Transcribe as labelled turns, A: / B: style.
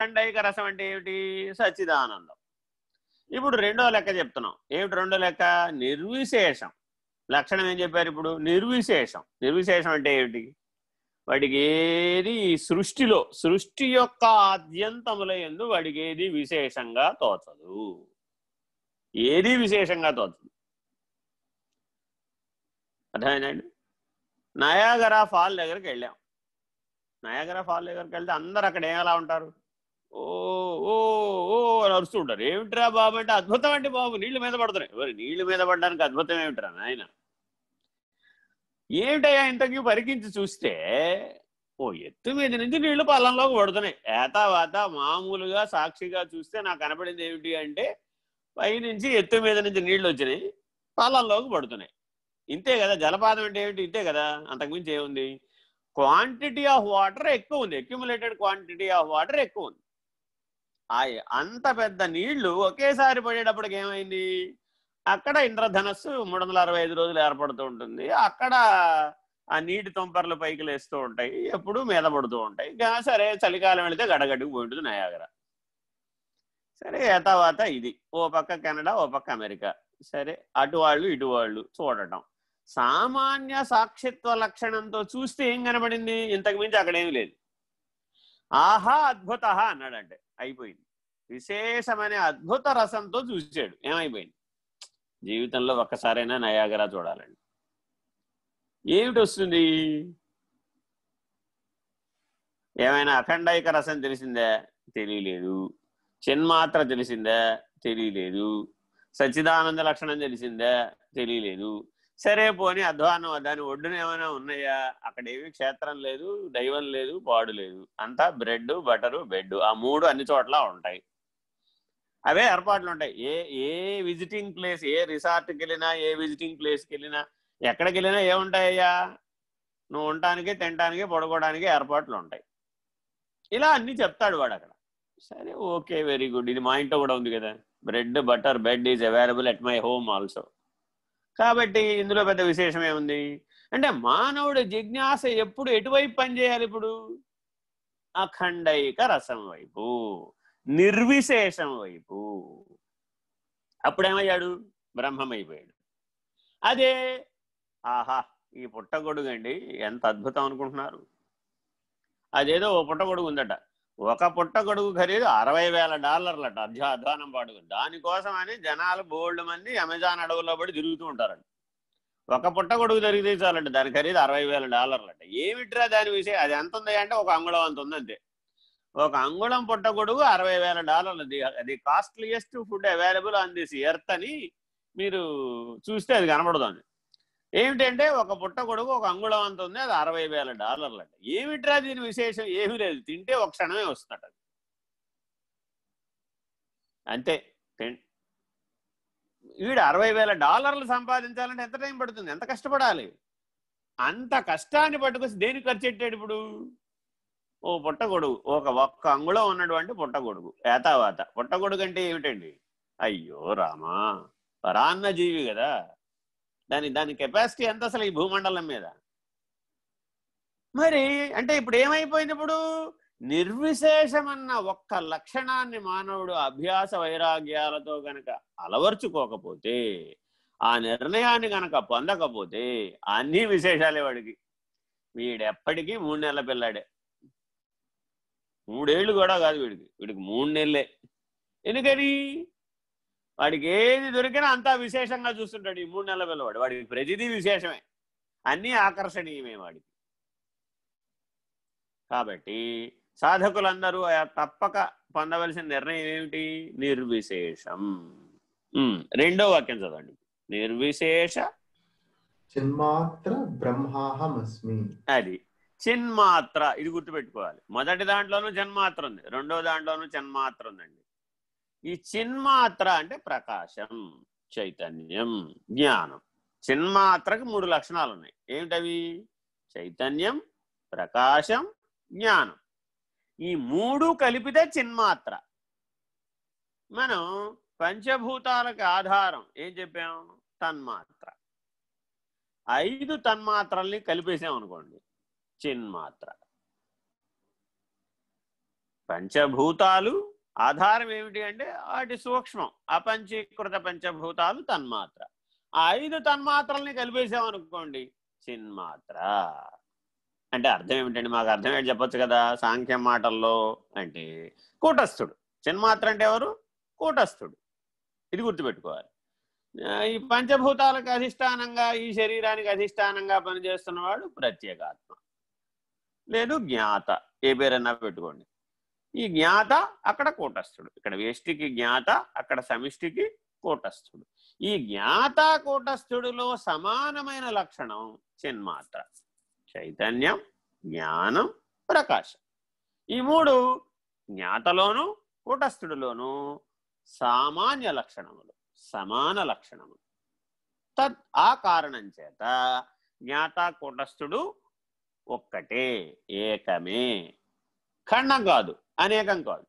A: అఖండైక రసం అంటే ఏమిటి? సచ్చిదానందం. ఇప్పుడు రెండో లెక్క చెప్తున్నాం. ఏమిటి రెండో లెక్క? నిర్విశేషం. లక్షణం ఏం చెప్పారు ఇప్పుడు? నిర్విశేషం. నిర్విశేషం అంటే ఏమిటి? వాడికి ఏది సృష్టిలో సృష్టి యొక్క ఆద్యంతముల ఎందు వాడికి ఏది విశేషంగా తోచదు. ఏది విశేషంగా తోచదు? అర్థమైందండి? నయాగరా ఫాల్ దగ్గరికి వెళ్ళాం. నయాగరా ఫాల్ దగ్గరికి వెళ్తే అందరు అక్కడ ఎలా ఉంటారు? ఓ ఓ ఓ అని అరుస్తూ ఉంటారు. ఏమిట్రా బాబు అంటే అద్భుతం అంటే బాబు నీళ్ళు మీద పడుతున్నాయి. మరి నీళ్ళు మీద పడడానికి అద్భుతం ఏమిట్రా నాయన? ఏమిటయ్యా ఇంతకీ పరికించి చూస్తే? ఓ ఎత్తు మీద నుంచి నీళ్ళు పల్లంలోకి పడుతున్నాయి. ఏతావాత మామూలుగా సాక్షిగా చూస్తే నాకు కనపడింది ఏమిటి అంటే పైనుంచి ఎత్తు మీద నుంచి నీళ్ళు వచ్చినాయి పల్లంలోకి పడుతున్నాయి. ఇంతే కదా జలపాతం అంటే ఏమిటి? ఇంతే కదా. అంతకుమించి ఏముంది? క్వాంటిటీ ఆఫ్ వాటర్ ఎక్కువ ఉంది. అక్యుములేటెడ్ క్వాంటిటీ ఆఫ్ వాటర్ ఎక్కువ ఉంది. ఆ అంత పెద్ద నీళ్ళు ఒకేసారి పడేటప్పటికి ఏమైంది? అక్కడ ఇంద్రధనస్సు మూడు వందల అరవై ఐదు రోజులు ఏర్పడుతూ ఉంటుంది. అక్కడ ఆ నీటి తుంపర్లు పైకి లేస్తూ ఉంటాయి. ఎప్పుడు మీద పడుతూ ఉంటాయి. సరే చలికాలం వెళితే గడగడికి పోయి ఉంటుంది నయాగర. సరే ఏతావాత ఇది. ఓ పక్క కెనడా ఓ పక్క అమెరికా. సరే అటు వాళ్ళు ఇటు వాళ్ళు చూడటం. సామాన్య సాక్షిత్వ లక్షణంతో చూస్తే ఏం కనబడింది? ఇంతకు మించి అక్కడేమీ లేదు. ఆహా అద్భుత అన్నాడంటే. అయిపోయింది. విశేషమైన అద్భుత రసంతో చూసాడు ఏమైపోయింది? జీవితంలో ఒక్కసారైనా నయాగరా చూడాలండి. ఏమిటి వస్తుంది? ఏమైనా అఖండైక రసం తెలిసిందా? తెలియలేదు. చిన్మాత్ర తెలిసిందా? తెలియలేదు. సచ్చిదానంద లక్షణం తెలిసిందా? తెలియలేదు. సరే పోని అధ్వానం దాని ఒడ్డున ఏమైనా ఉన్నాయా? అక్కడ ఏమి క్షేత్రం లేదు దైవం లేదు పాడు లేదు. అంతా బ్రెడ్ బటరు బెడ్ ఆ మూడు అన్ని చోట్ల ఉంటాయి. అవే ఏర్పాట్లు ఉంటాయి. ఏ ఏ విజిటింగ్ ప్లేస్ ఏ రిసార్ట్కి వెళ్ళినా ఏ విజిటింగ్ ప్లేస్కి వెళ్ళినా ఎక్కడికి వెళ్ళినా ఏముంటాయ్యా నువ్వు ఉండటానికి తినడానికి పడుకోవడానికి ఏర్పాట్లు ఉంటాయి. ఇలా అన్ని చెప్తాడు వాడు అక్కడ. సరే ఓకే వెరీ గుడ్. ఇది మా ఇంట్లో కూడా ఉంది కదా. Bread butter bed is available at my home also. కాబట్టి ఇందులో పెద్ద విశేషం ఏముంది? అంటే మానవుడు జిజ్ఞాస ఎప్పుడు ఎటువైపు పనిచేయాలి ఇప్పుడు? అఖండైక రసం వైపు నిర్విశేషం వైపు. అప్పుడేమయ్యాడు? బ్రహ్మమైపోయాడు. అదే ఆహా ఈ పుట్టగొడుగండి ఎంత అద్భుతం అనుకుంటున్నారు. అదేదో ఓ పుట్టగొడుగు ఉందట ఒక పుట్టగొడుగు ఖరీదు అరవై వేల డాలర్లట అధ్యా అధ్వానం పాడుకు దానికోసం అని జనాలు బోల్డ్ మంది అమెజాన్ అడవుల్లో పడి తిరుగుతూ ఉంటారంట. ఒక పుట్టగొడుగు జరిగితే చాలండి దాని ఖరీదు అరవై వేల డాలర్లట. ఏమిట్రా దాని విషయం? అది ఎంత ఉంది అంటే ఒక అంగుళం అంత ఉందంతే ఒక అంగుళం పుట్టగొడుగు అరవై వేల డాలర్లు. అది costliest food available on this earth అని మీరు చూస్తే అది కనబడుతుంది ఏమిటంటే ఒక పుట్టగొడుగు ఒక అంగుళం అంత ఉంది అది అరవై వేల డాలర్లు అంట. ఏమిట్రా దీని విశేషం? ఏమీ లేదు. తింటే ఒక క్షణమే వస్తున్నట్టు అది. అంతే. వీడు అరవై వేల డాలర్లు సంపాదించాలంటే ఎంత టైం పడుతుంది? ఎంత కష్టపడాలి? అంత కష్టాన్ని పట్టుకొచ్చి దేనికి ఖర్చు పెట్టాడు ఇప్పుడు? ఓ పుట్టగొడుగు ఒక ఒక్క అంగుళం ఉన్నటువంటి పుట్టగొడుగు ఏతావాత పుట్టగొడుగు అంటే ఏమిటండి? అయ్యో రామా పరాన్న జీవి కదా. దాని దాని కెపాసిటీ ఎంత అసలు ఈ భూమండలం మీద? మరి అంటే ఇప్పుడు ఏమైపోయింది ఇప్పుడు నిర్విశేషమన్న ఒక్క లక్షణాన్ని మానవుడు అభ్యాస వైరాగ్యాలతో గనక అలవర్చుకోకపోతే ఆ నిర్ణయాన్ని గనక పొందకపోతే అన్ని విశేషాలే వాడికి. వీడెప్పటికీ మూడు నెలల పిల్లాడే. మూడేళ్ళు కూడా కాదు వీడికి. వీడికి మూడు నెలలే. ఎందుకని? వాడికి ఏది దొరికినా అంతా విశేషంగా చూస్తుంటాడు. ఈ మూడు నెలల పిల్లవాడు వాడికి ప్రతిదీ విశేషమే. అన్నీ ఆకర్షణీయమే వాడికి. కాబట్టి సాధకులందరూ తప్పక పొందవలసిన నిర్ణయం ఏమిటి? నిర్విశేషం. రెండో వాక్యం చదవండి. నిర్విశేష
B: చిన్మాత్ర బ్రహ్మాహమస్మి.
A: అది. చిన్మాత్ర ఇది గుర్తుపెట్టుకోవాలి. మొదటి దాంట్లోనూ జన్మాత్ర ఉంది. రెండో దాంట్లోనూ జన్మాత్ర ఉందండి. ఈ చిన్మాత్ర అంటే ప్రకాశం చైతన్యం జ్ఞానం. చిన్మాత్రకు మూడు లక్షణాలు ఉన్నాయి. ఏమిటవి? చైతన్యం ప్రకాశం జ్ఞానం. ఈ మూడు కలిపితే చిన్మాత్ర. మనం పంచభూతాలకు ఆధారం ఏం చెప్పాం? తన్మాత్ర. ఐదు తన్మాత్రల్ని కలిపేసాం అనుకోండి. చిన్మాత్ర. పంచభూతాలు ఆధారం ఏమిటి అంటే వాటి సూక్ష్మం అపంచీకృత పంచభూతాలు తన్మాత్ర. ఆ ఐదు తన్మాత్రల్ని కలిపేసామనుకోండి చిన్మాత్ర. అంటే అర్థం ఏమిటండి? మాకు అర్థం ఏంటి చెప్పొచ్చు కదా సాంఖ్యం మాటల్లో అంటే కూటస్థుడు. చిన్మాత్ర అంటే ఎవరు? కూటస్థుడు. ఇది గుర్తుపెట్టుకోవాలి. ఈ పంచభూతాలకు అధిష్టానంగా ఈ శరీరానికి అధిష్టానంగా పనిచేస్తున్నవాడు ప్రత్యేకాత్మ లేదు జ్ఞాత. ఏ పేరన్నా పెట్టుకోండి. ఈ జ్ఞాత అక్కడ కూటస్థుడు. ఇక్కడ వేష్టికి జ్ఞాత అక్కడ సమిష్టికి కూటస్థుడు. ఈ జ్ఞాత కూటస్థుడిలో సమానమైన లక్షణం చిన్మాత్ర. చైతన్యం జ్ఞానం ప్రకాశం. ఈ మూడు జ్ఞాతలోను కూటస్థుడిలోను సామాన్య లక్షణములు సమాన లక్షణములు. తద్ ఆ కారణం చేత జ్ఞాత కూటస్థుడు ఒక్కటే ఏకమే. ఖండం కాదు అనేకం కాదు.